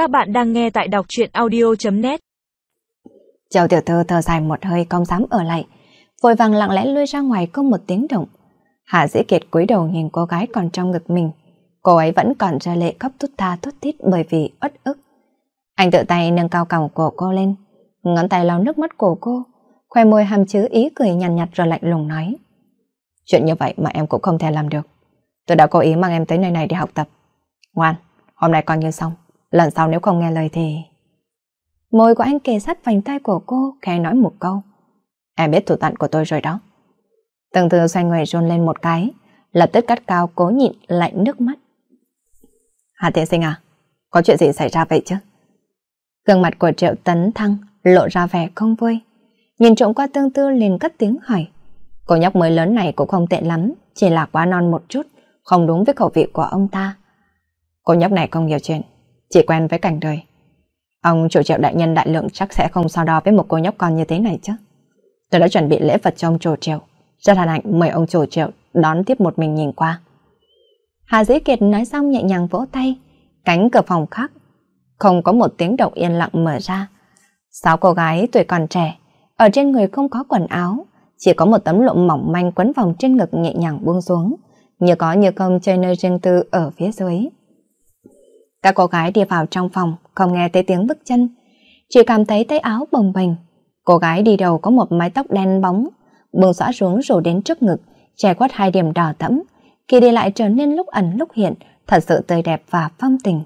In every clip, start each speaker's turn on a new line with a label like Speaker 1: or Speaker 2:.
Speaker 1: Các bạn đang nghe tại đọc truyện audio.net
Speaker 2: Châu tiểu thư thở dài một hơi không dám ở lại, vội vàng lặng lẽ lui ra ngoài không một tiếng động. Hạ Dĩ Kiệt cúi đầu nhìn cô gái còn trong ngực mình, cô ấy vẫn còn ra lệ khóc thút tha thút thít bởi vì uất ức. Anh tự tay nâng cao cằm của cô lên, ngón tay lau nước mắt của cô, khoe môi hàm chứa ý cười nhàn nhạt, nhạt rồi lạnh lùng nói. Chuyện như vậy mà em cũng không thể làm được. Tôi đã cố ý mang em tới nơi này để học tập. Ngoan, hôm nay coi như xong. Lần sau nếu không nghe lời thì... Môi của anh kề sát vành tay của cô, khẽ nói một câu. Em biết thủ tận của tôi rồi đó. Từng từ xoay người rôn lên một cái, lập tức cắt cao cố nhịn lạnh nước mắt. Hà tiên sinh à, có chuyện gì xảy ra vậy chứ? Gương mặt của Triệu Tấn Thăng lộ ra vẻ không vui. Nhìn trộm qua tương tư liền cất tiếng hỏi. Cô nhóc mới lớn này cũng không tệ lắm, chỉ là quá non một chút, không đúng với khẩu vị của ông ta. Cô nhóc này không nhiều chuyện, chỉ quen với cảnh đời. Ông chủ triệu đại nhân đại lượng chắc sẽ không so đo với một cô nhóc con như thế này chứ. Tôi đã chuẩn bị lễ vật cho ông chủ triệu, rất hân hạnh mời ông chủ triệu đón tiếp một mình nhìn qua. Hà Dĩ Kiệt nói xong nhẹ nhàng vỗ tay, cánh cửa phòng khác, không có một tiếng động yên lặng mở ra. Sáu cô gái tuổi còn trẻ, ở trên người không có quần áo, chỉ có một tấm lụa mỏng manh quấn vòng trên ngực nhẹ nhàng buông xuống, như có như không chơi nơi riêng tư ở phía dưới. Các cô gái đi vào trong phòng, không nghe thấy tiếng bước chân, chỉ cảm thấy tay áo bồng bềnh. Cô gái đi đầu có một mái tóc đen bóng, buông xõa xuống rồi đến trước ngực, che quát hai điểm đỏ thẫm, khi đi lại trở nên lúc ẩn lúc hiện, thật sự tươi đẹp và phong tình.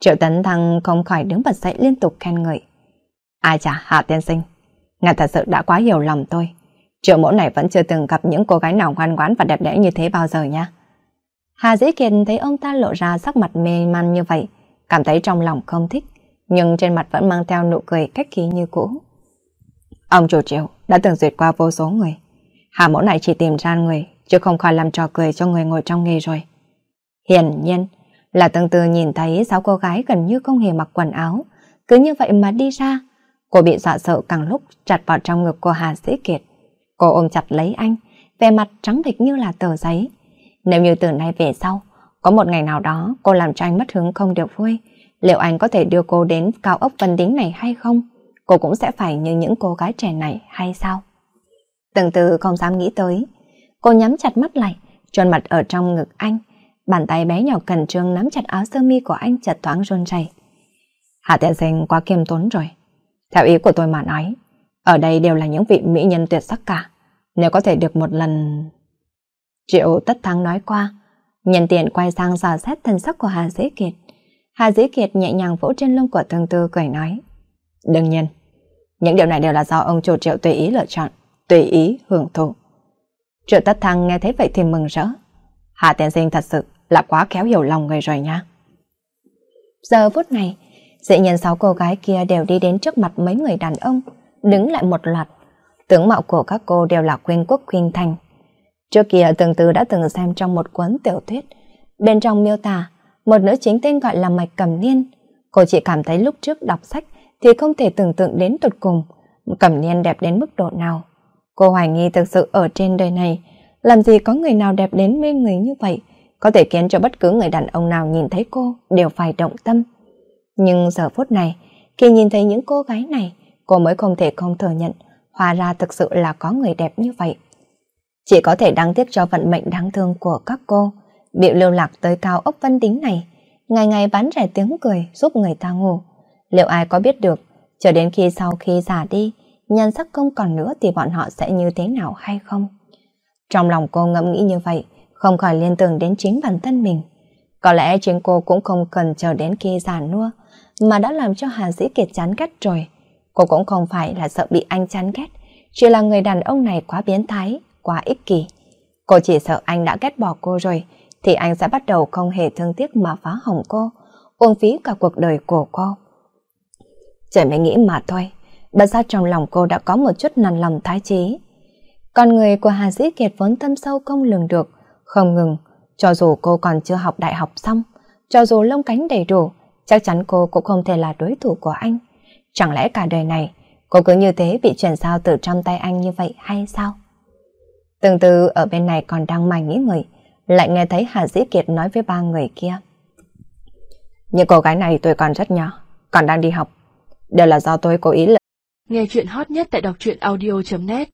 Speaker 2: Triệu Tấn Thăng không khỏi đứng bật dậy liên tục khen ngợi. À Ai chả Hạ Tiên Sinh, ngài thật sự đã quá hiểu lòng tôi. Triệu mẫu này vẫn chưa từng gặp những cô gái nào ngoan ngoãn và đẹp đẽ như thế bao giờ nha. Hà Dĩ Kiệt thấy ông ta lộ ra sắc mặt mê man như vậy, cảm thấy trong lòng không thích, nhưng trên mặt vẫn mang theo nụ cười cách khí như cũ. Ông chủ triệu đã từng duyệt qua vô số người. Hà mẫu này chỉ tìm ra người, chứ không khỏi làm trò cười cho người ngồi trong nghề rồi. Hiển nhiên là từng từ nhìn thấy sáu cô gái gần như không hề mặc quần áo, cứ như vậy mà đi ra. Cô bị dọa sợ càng lúc chặt vào trong ngực của Hà Dĩ Kiệt. Cô ôm chặt lấy anh, vẻ mặt trắng bệch như là tờ giấy. Nếu như từ nay về sau, có một ngày nào đó cô làm cho anh mất hứng không được vui, liệu anh có thể đưa cô đến cao ốc vân đính này hay không? Cô cũng sẽ phải như những cô gái trẻ này hay sao? Từng từ không dám nghĩ tới. Cô nhắm chặt mắt lại, trôn mặt ở trong ngực anh. Bàn tay bé nhỏ cần trương nắm chặt áo sơ mi của anh chật thoáng run rẩy. Hạ tiện sinh quá kiêm tốn rồi. Theo ý của tôi mà nói, ở đây đều là những vị mỹ nhân tuyệt sắc cả. Nếu có thể được một lần... Triệu tất thắng nói qua, nhân tiện quay sang dò xét thân sắc của Hà Dĩ Kiệt. Hà Dĩ Kiệt nhẹ nhàng vỗ trên lưng của thương tư cười nói. Đương nhiên, những điều này đều là do ông chủ triệu tùy ý lựa chọn, tùy ý hưởng thụ. Triệu tất thăng nghe thấy vậy thì mừng rỡ. Hà tiên sinh thật sự là quá khéo hiểu lòng người rồi nha. Giờ phút này, dĩ nhiên sáu cô gái kia đều đi đến trước mặt mấy người đàn ông, đứng lại một loạt. Tướng mạo của các cô đều là quyên quốc quyên thành. Trước kia từng từ đã từng xem trong một cuốn tiểu thuyết. Bên trong miêu tả, một nữ chính tên gọi là Mạch Cẩm Niên. Cô chỉ cảm thấy lúc trước đọc sách thì không thể tưởng tượng đến tụt cùng. Cẩm Niên đẹp đến mức độ nào. Cô hoài nghi thực sự ở trên đời này, làm gì có người nào đẹp đến mê người như vậy, có thể khiến cho bất cứ người đàn ông nào nhìn thấy cô đều phải động tâm. Nhưng giờ phút này, khi nhìn thấy những cô gái này, cô mới không thể không thừa nhận, hòa ra thực sự là có người đẹp như vậy. Chỉ có thể đáng tiếc cho vận mệnh đáng thương của các cô, bị lưu lạc tới cao ốc vân tính này, ngày ngày bán rẻ tiếng cười giúp người ta ngủ. Liệu ai có biết được, chờ đến khi sau khi già đi, nhân sắc không còn nữa thì bọn họ sẽ như thế nào hay không? Trong lòng cô ngẫm nghĩ như vậy, không khỏi liên tưởng đến chính bản thân mình. Có lẽ chính cô cũng không cần chờ đến khi già nua, mà đã làm cho Hà Dĩ Kiệt chán ghét rồi. Cô cũng không phải là sợ bị anh chán ghét, chỉ là người đàn ông này quá biến thái, quá ích kỷ. Cô chỉ sợ anh đã ghét bỏ cô rồi, thì anh sẽ bắt đầu không hề thương tiếc mà phá hỏng cô, uổng phí cả cuộc đời của cô. Trời mới nghĩ mà thôi, bất ra trong lòng cô đã có một chút nằn lòng thái trí. Con người của Hà Dĩ Kiệt vốn thâm sâu không lường được, không ngừng, cho dù cô còn chưa học đại học xong, cho dù lông cánh đầy đủ, chắc chắn cô cũng không thể là đối thủ của anh. Chẳng lẽ cả đời này, cô cứ như thế bị chuyển giao từ trong tay anh như vậy hay sao? Từng từ ở bên này còn đang mày nghĩ người, lại nghe thấy Hà Dĩ Kiệt nói với ba người kia. Những cô gái này tôi còn rất nhỏ, còn đang đi học. Đều là do tôi cố ý lựa.
Speaker 3: Nghe chuyện hot nhất tại đọc truyện audio.net